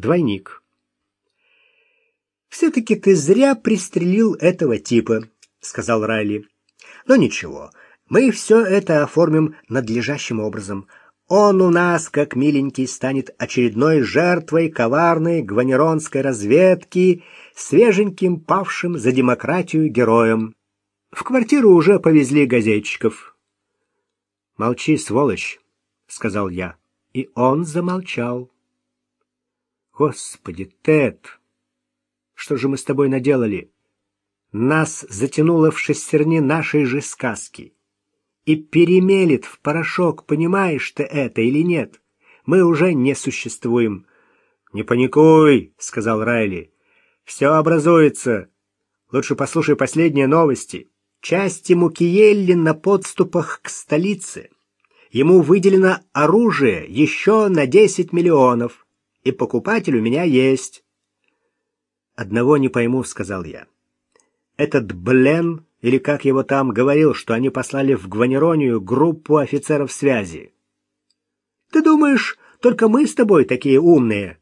двойник. «Все-таки ты зря пристрелил этого типа», — сказал Райли. «Но ничего, мы все это оформим надлежащим образом. Он у нас, как миленький, станет очередной жертвой коварной гванеронской разведки, свеженьким павшим за демократию героем. В квартиру уже повезли газетчиков. «Молчи, сволочь», — сказал я, и он замолчал. «Господи, Тед, что же мы с тобой наделали? Нас затянуло в шестерни нашей же сказки» и перемелет в порошок, понимаешь ты это или нет? Мы уже не существуем. Не паникуй, сказал Райли. Все образуется. Лучше послушай последние новости. Части Мукиелли на подступах к столице. Ему выделено оружие еще на 10 миллионов, и покупатель у меня есть. Одного не пойму, сказал я. Этот Блен или как его там говорил, что они послали в Гванеронию группу офицеров связи. Ты думаешь, только мы с тобой такие умные?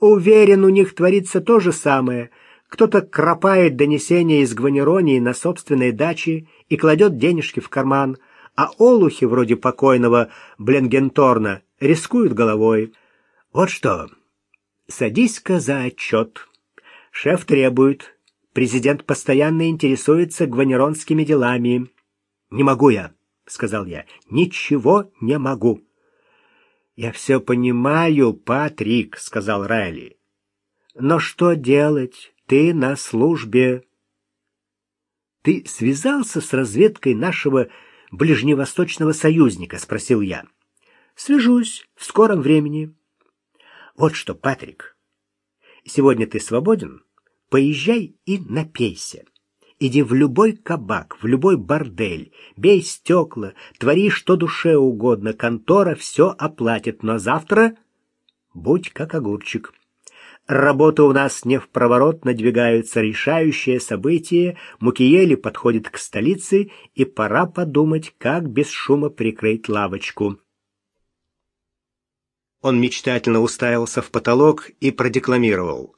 Уверен, у них творится то же самое. Кто-то кропает донесения из Гванеронии на собственной даче и кладет денежки в карман, а олухи вроде покойного Бленгенторна рискуют головой. Вот что, садись-ка за отчет. Шеф требует, Президент постоянно интересуется гванеронскими делами. Не могу я, сказал я. Ничего не могу. Я все понимаю, Патрик, сказал Райли. Но что делать? Ты на службе. Ты связался с разведкой нашего ближневосточного союзника, спросил я. Свяжусь в скором времени. Вот что, Патрик. Сегодня ты свободен? Поезжай и напейся. Иди в любой кабак, в любой бордель, бей стекла, твори что душе угодно, контора все оплатит, но завтра будь как огурчик. Работа у нас не в проворот, надвигаются решающие события, Мукиели подходит к столице, и пора подумать, как без шума прикрыть лавочку. Он мечтательно уставился в потолок и продекламировал.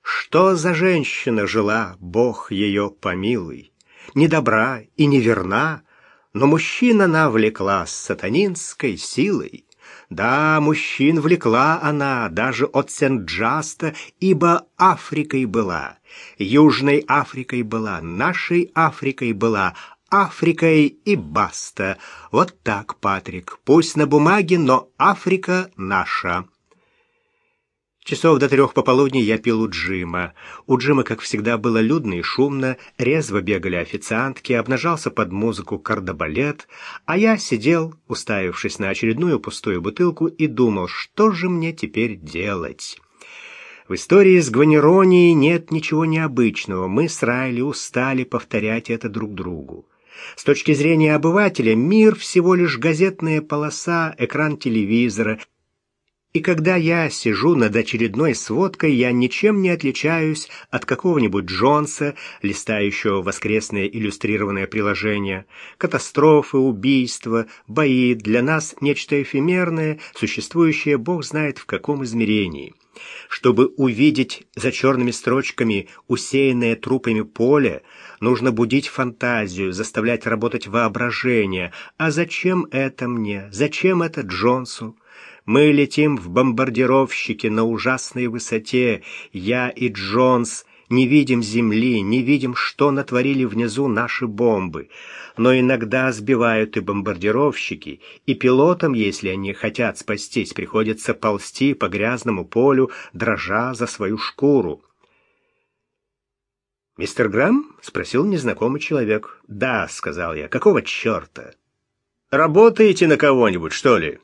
Что за женщина жила, Бог ее помилуй, Не добра и не верна, но мужчина она влекла с сатанинской силой. Да, мужчин влекла она даже от Сент-Джаста, ибо Африкой была, Южной Африкой была, нашей Африкой была, Африкой и баста. Вот так, Патрик, пусть на бумаге, но Африка наша. Часов до трех пополудни я пил у Джима. У Джима, как всегда, было людно и шумно, резво бегали официантки, обнажался под музыку кардебалет, а я сидел, уставившись на очередную пустую бутылку, и думал, что же мне теперь делать. В истории с Гванеронией нет ничего необычного, мы с Райли устали повторять это друг другу. С точки зрения обывателя, мир всего лишь газетная полоса, экран телевизора — и когда я сижу над очередной сводкой, я ничем не отличаюсь от какого-нибудь Джонса, листающего воскресное иллюстрированное приложение. Катастрофы, убийства, бои для нас нечто эфемерное, существующее бог знает в каком измерении. Чтобы увидеть за черными строчками усеянное трупами поле, нужно будить фантазию, заставлять работать воображение. А зачем это мне? Зачем это Джонсу? Мы летим в бомбардировщике на ужасной высоте. Я и Джонс не видим земли, не видим, что натворили внизу наши бомбы. Но иногда сбивают и бомбардировщики, и пилотам, если они хотят спастись, приходится ползти по грязному полю, дрожа за свою шкуру. «Мистер Грэм?» — спросил незнакомый человек. «Да», — сказал я. «Какого черта?» «Работаете на кого-нибудь, что ли?»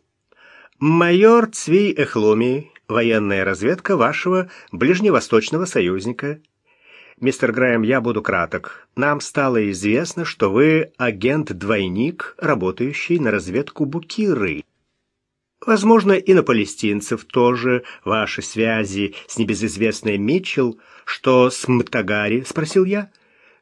Майор Цвей Эхломи, военная разведка вашего ближневосточного союзника. Мистер Грэм, я буду краток. Нам стало известно, что вы агент-двойник, работающий на разведку Букиры. Возможно, и на палестинцев тоже ваши связи с небезызвестной Митчелл, что с Мтагари, спросил я.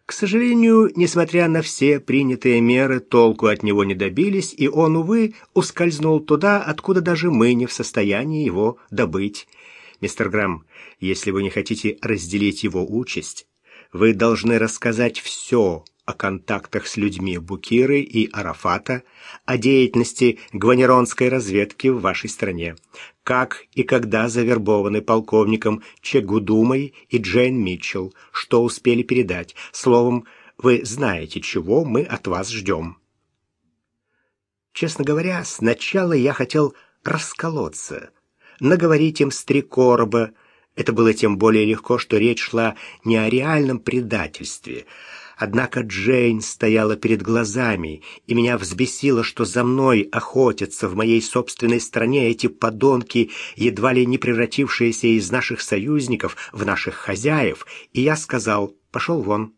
К сожалению, несмотря на все принятые меры, толку от него не добились, и он, увы, ускользнул туда, откуда даже мы не в состоянии его добыть. Мистер Грэм, если вы не хотите разделить его участь, вы должны рассказать все о контактах с людьми Букиры и Арафата, о деятельности гванеронской разведки в вашей стране, как и когда завербованы полковником Чегудумой и Джейн Митчелл, что успели передать. Словом, вы знаете, чего мы от вас ждем. Честно говоря, сначала я хотел расколоться, наговорить им с три короба. Это было тем более легко, что речь шла не о реальном предательстве, Однако Джейн стояла перед глазами, и меня взбесило, что за мной охотятся в моей собственной стране эти подонки, едва ли не превратившиеся из наших союзников в наших хозяев, и я сказал «пошел вон».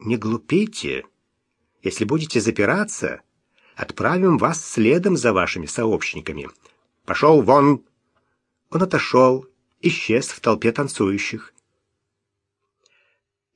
«Не глупите. Если будете запираться, отправим вас следом за вашими сообщниками. Пошел вон!» Он отошел, исчез в толпе танцующих.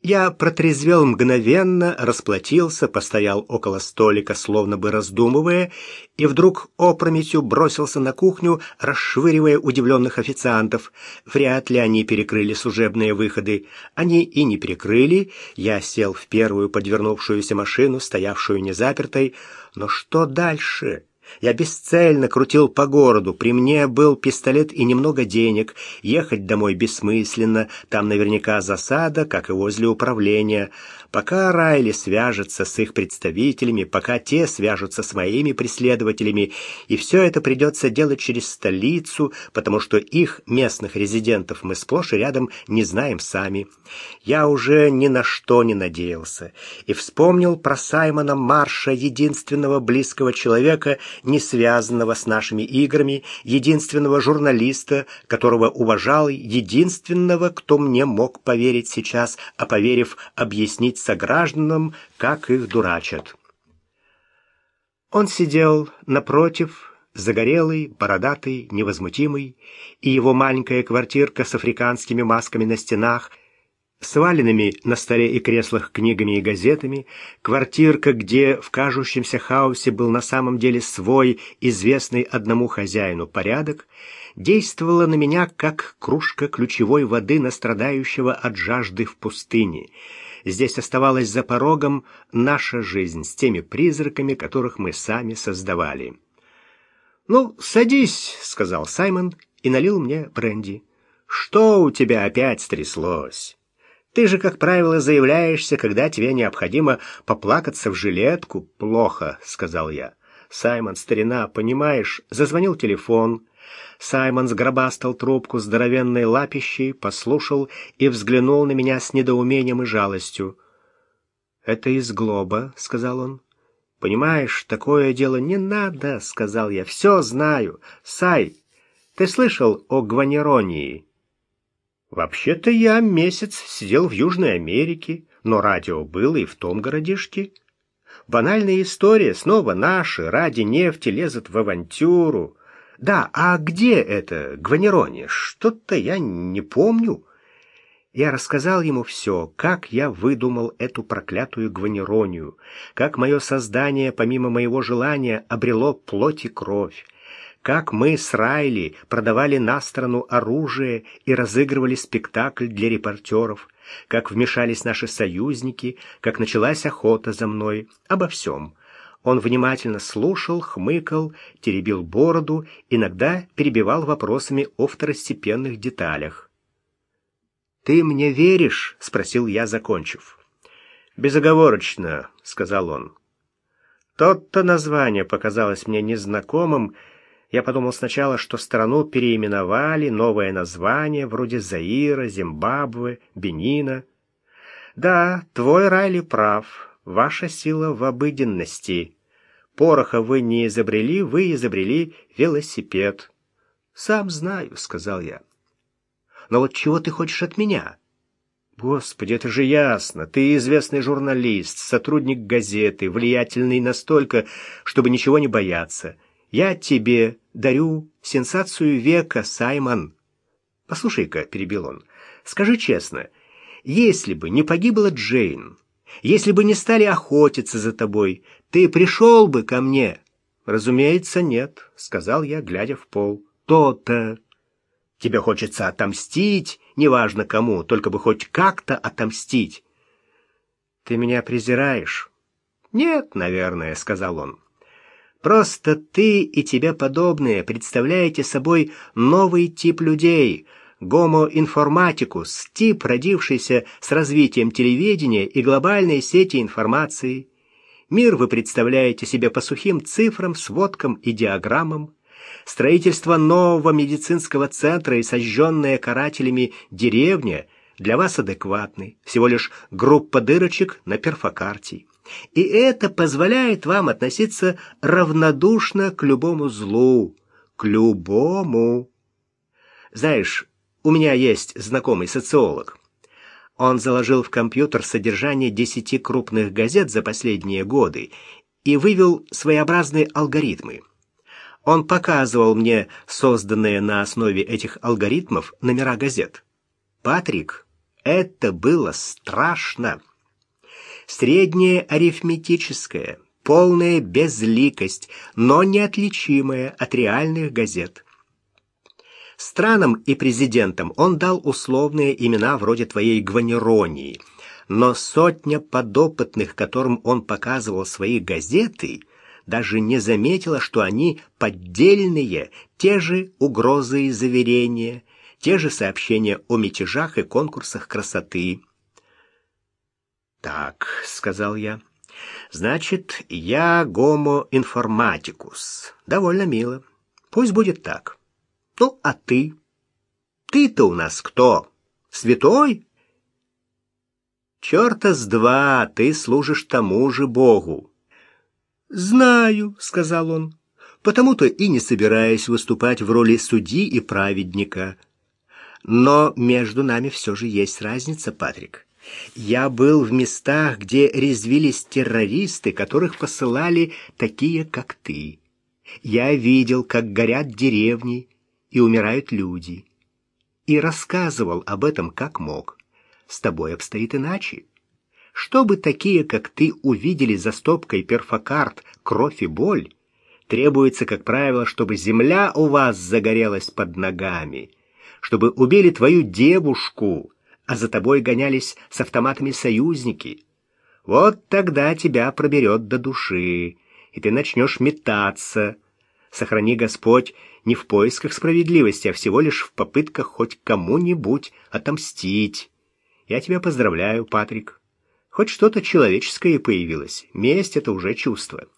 Я протрезвел мгновенно, расплатился, постоял около столика, словно бы раздумывая, и вдруг опрометью бросился на кухню, расшвыривая удивленных официантов. Вряд ли они перекрыли служебные выходы. Они и не перекрыли. Я сел в первую подвернувшуюся машину, стоявшую незапертой. Но что дальше? Я бесцельно крутил по городу, при мне был пистолет и немного денег. Ехать домой бессмысленно, там наверняка засада, как и возле управления. Пока Райли свяжется с их представителями, пока те свяжутся с моими преследователями, и все это придется делать через столицу, потому что их местных резидентов мы сплошь и рядом не знаем сами. Я уже ни на что не надеялся и вспомнил про Саймона Марша, единственного близкого человека, не связанного с нашими играми, единственного журналиста, которого уважал, единственного, кто мне мог поверить сейчас, а поверив, объяснить согражданам, как их дурачат. Он сидел напротив, загорелый, бородатый, невозмутимый, и его маленькая квартирка с африканскими масками на стенах — сваленными на столе и креслах книгами и газетами, квартирка, где в кажущемся хаосе был на самом деле свой, известный одному хозяину порядок, действовала на меня как кружка ключевой воды на страдающего от жажды в пустыне. Здесь оставалась за порогом наша жизнь с теми призраками, которых мы сами создавали. «Ну, садись», — сказал Саймон и налил мне бренди. «Что у тебя опять стряслось?» Ты же, как правило, заявляешься, когда тебе необходимо поплакаться в жилетку. Плохо, сказал я. Саймон, старина, понимаешь, зазвонил телефон. Саймон сгробастал трубку здоровенной лапищей, послушал и взглянул на меня с недоумением и жалостью. «Это из Глоба», — сказал он. «Понимаешь, такое дело не надо», — сказал я. «Все знаю. Сай, ты слышал о Гванеронии?» Вообще-то я месяц сидел в Южной Америке, но радио было и в том городишке. Банальная история, снова наши, ради нефти, лезут в авантюру. Да, а где это, Гванероне? Что-то я не помню. Я рассказал ему все, как я выдумал эту проклятую гванеронию, как мое создание, помимо моего желания, обрело плоть и кровь, как мы с Райли продавали на сторону оружие и разыгрывали спектакль для репортеров, как вмешались наши союзники, как началась охота за мной, обо всем. Он внимательно слушал, хмыкал, теребил бороду, иногда перебивал вопросами о второстепенных деталях. «Ты мне веришь?» — спросил я, закончив. «Безоговорочно», — сказал он. «Тот-то название показалось мне незнакомым, — я подумал сначала, что страну переименовали, новое название, вроде Заира, Зимбабве, Бенина. Да, твой Райли прав. Ваша сила в обыденности. Пороха вы не изобрели, вы изобрели велосипед. Сам знаю, сказал я. Но вот чего ты хочешь от меня? Господи, это же ясно. Ты известный журналист, сотрудник газеты, влиятельный настолько, чтобы ничего не бояться. Я тебе дарю сенсацию века, Саймон. Послушай-ка, перебил он, скажи честно, если бы не погибла Джейн, если бы не стали охотиться за тобой, ты пришел бы ко мне? Разумеется, нет, сказал я, глядя в пол. То-то. Тебе хочется отомстить, неважно кому, только бы хоть как-то отомстить. Ты меня презираешь? Нет, наверное, сказал он. Просто ты и тебе подобные представляете собой новый тип людей, Informaticus, тип, родившийся с развитием телевидения и глобальной сети информации. Мир вы представляете себе по сухим цифрам, сводкам и диаграммам. Строительство нового медицинского центра и сожженная карателями деревня для вас адекватны, всего лишь группа дырочек на перфокарте. И это позволяет вам относиться равнодушно к любому злу, к любому. Знаешь, у меня есть знакомый социолог. Он заложил в компьютер содержание десяти крупных газет за последние годы и вывел своеобразные алгоритмы. Он показывал мне созданные на основе этих алгоритмов номера газет. Патрик, это было страшно. Средняя арифметическая, полная безликость, но неотличимая от реальных газет. Странам и президентам он дал условные имена вроде твоей Гванеронии, но сотня подопытных, которым он показывал свои газеты, даже не заметила, что они поддельные, те же угрозы и заверения, те же сообщения о мятежах и конкурсах красоты. «Так», — сказал я, — «значит, я гомо информатикус. Довольно мило. Пусть будет так». Ну, а ты? Ты-то у нас кто? Святой? Чёрта с два, ты служишь тому же Богу. Знаю, сказал он, потому-то и не собираюсь выступать в роли судьи и праведника. Но между нами все же есть разница, Патрик. Я был в местах, где резвились террористы, которых посылали такие, как ты. Я видел, как горят деревни, и умирают люди. И рассказывал об этом как мог. С тобой обстоит иначе. Чтобы такие, как ты, увидели за стопкой перфокарт кровь и боль, требуется, как правило, чтобы земля у вас загорелась под ногами, чтобы убили твою девушку, а за тобой гонялись с автоматами союзники. Вот тогда тебя проберет до души, и ты начнешь метаться. Сохрани Господь не в поисках справедливости, а всего лишь в попытках хоть кому-нибудь отомстить. Я тебя поздравляю, Патрик. Хоть что-то человеческое появилось. Месть — это уже чувство.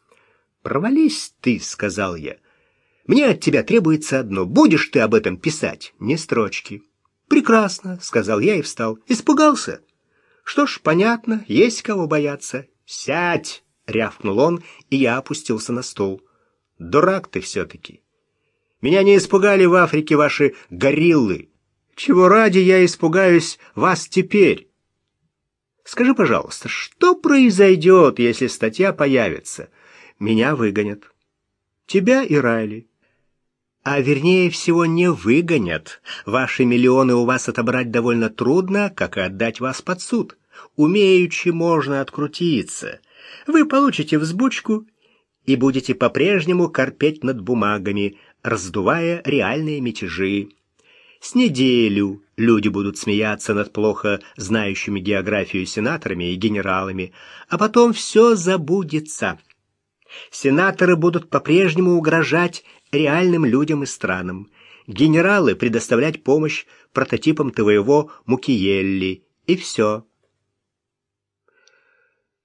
«Провались ты», — сказал я. «Мне от тебя требуется одно. Будешь ты об этом писать, не строчки». «Прекрасно», — сказал я и встал. «Испугался?» «Что ж, понятно, есть кого бояться». «Сядь!» — рявкнул он, и я опустился на стол. «Дурак ты все-таки. Меня не испугали в Африке ваши гориллы. Чего ради я испугаюсь вас теперь? Скажи, пожалуйста, что произойдет, если статья появится? Меня выгонят. Тебя и Райли. А вернее всего не выгонят. Ваши миллионы у вас отобрать довольно трудно, как и отдать вас под суд. Умеючи можно открутиться. Вы получите взбучку и будете по-прежнему корпеть над бумагами, раздувая реальные мятежи. С неделю люди будут смеяться над плохо знающими географию сенаторами и генералами, а потом все забудется. Сенаторы будут по-прежнему угрожать реальным людям и странам, генералы предоставлять помощь прототипам твоего Мукиелли, и все.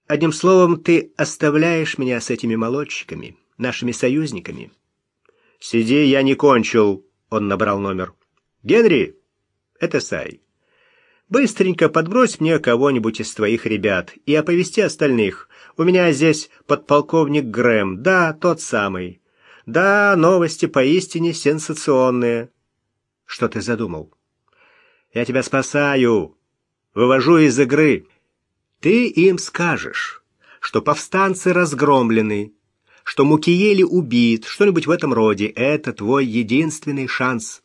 Одним словом, ты оставляешь меня с этими молодчиками, нашими союзниками. «Сиди, я не кончил», — он набрал номер. «Генри, это Сай. Быстренько подбрось мне кого-нибудь из твоих ребят и оповести остальных. У меня здесь подполковник Грэм, да, тот самый. Да, новости поистине сенсационные». «Что ты задумал?» «Я тебя спасаю, вывожу из игры. Ты им скажешь, что повстанцы разгромлены, что Мукиели убит, что-нибудь в этом роде. Это твой единственный шанс.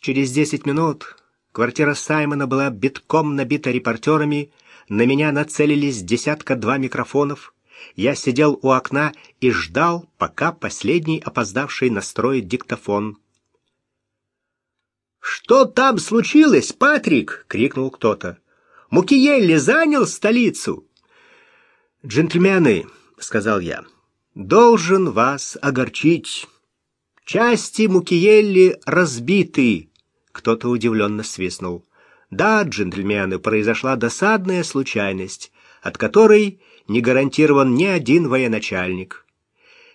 Через десять минут квартира Саймона была битком набита репортерами, на меня нацелились десятка-два микрофонов. Я сидел у окна и ждал, пока последний опоздавший настроит диктофон. «Что там случилось, Патрик?» — крикнул кто-то. «Мукиелли занял столицу!» «Джентльмены», — сказал я, — «должен вас огорчить. Части Мукиелли разбиты». Кто-то удивленно свистнул. «Да, джентльмены, произошла досадная случайность, от которой не гарантирован ни один военачальник».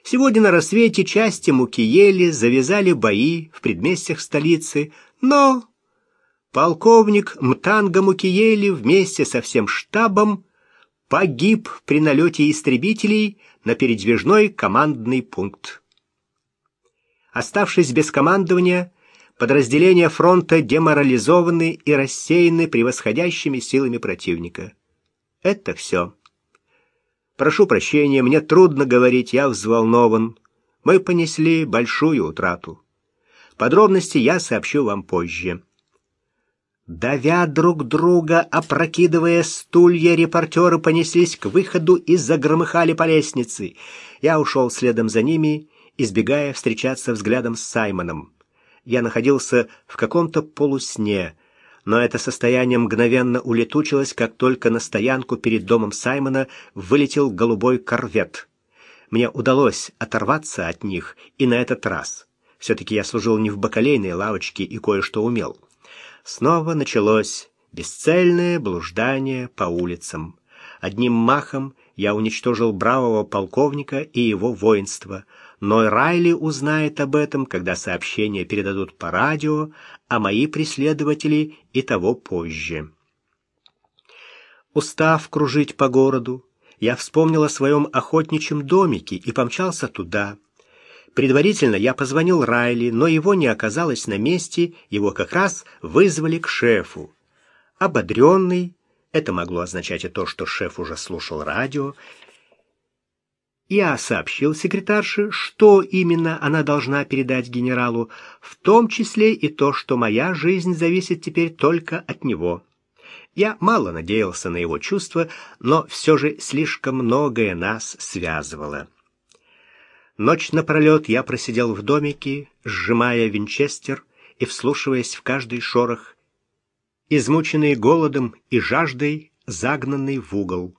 Сегодня на рассвете части Мукиели завязали бои в предместьях столицы, но полковник Мтанга Мукиели вместе со всем штабом погиб при налете истребителей на передвижной командный пункт. Оставшись без командования, подразделения фронта деморализованы и рассеяны превосходящими силами противника. Это все. Прошу прощения, мне трудно говорить, я взволнован. Мы понесли большую утрату. Подробности я сообщу вам позже. Давя друг друга, опрокидывая стулья, репортеры понеслись к выходу и загромыхали по лестнице. Я ушел следом за ними, избегая встречаться взглядом с Саймоном. Я находился в каком-то полусне, но это состояние мгновенно улетучилось, как только на стоянку перед домом Саймона вылетел голубой корвет. Мне удалось оторваться от них и на этот раз. Все-таки я служил не в бакалейной лавочке и кое-что умел. Снова началось бесцельное блуждание по улицам. Одним махом я уничтожил бравого полковника и его воинство — но Райли узнает об этом, когда сообщения передадут по радио, а мои преследователи и того позже. Устав кружить по городу, я вспомнил о своем охотничьем домике и помчался туда. Предварительно я позвонил Райли, но его не оказалось на месте, его как раз вызвали к шефу. Ободренный, это могло означать и то, что шеф уже слушал радио, я сообщил секретарше, что именно она должна передать генералу, в том числе и то, что моя жизнь зависит теперь только от него. Я мало надеялся на его чувства, но все же слишком многое нас связывало. Ночь напролет я просидел в домике, сжимая винчестер и вслушиваясь в каждый шорох, измученный голодом и жаждой, загнанный в угол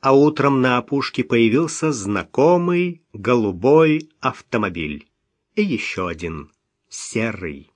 а утром на опушке появился знакомый голубой автомобиль. И еще один серый.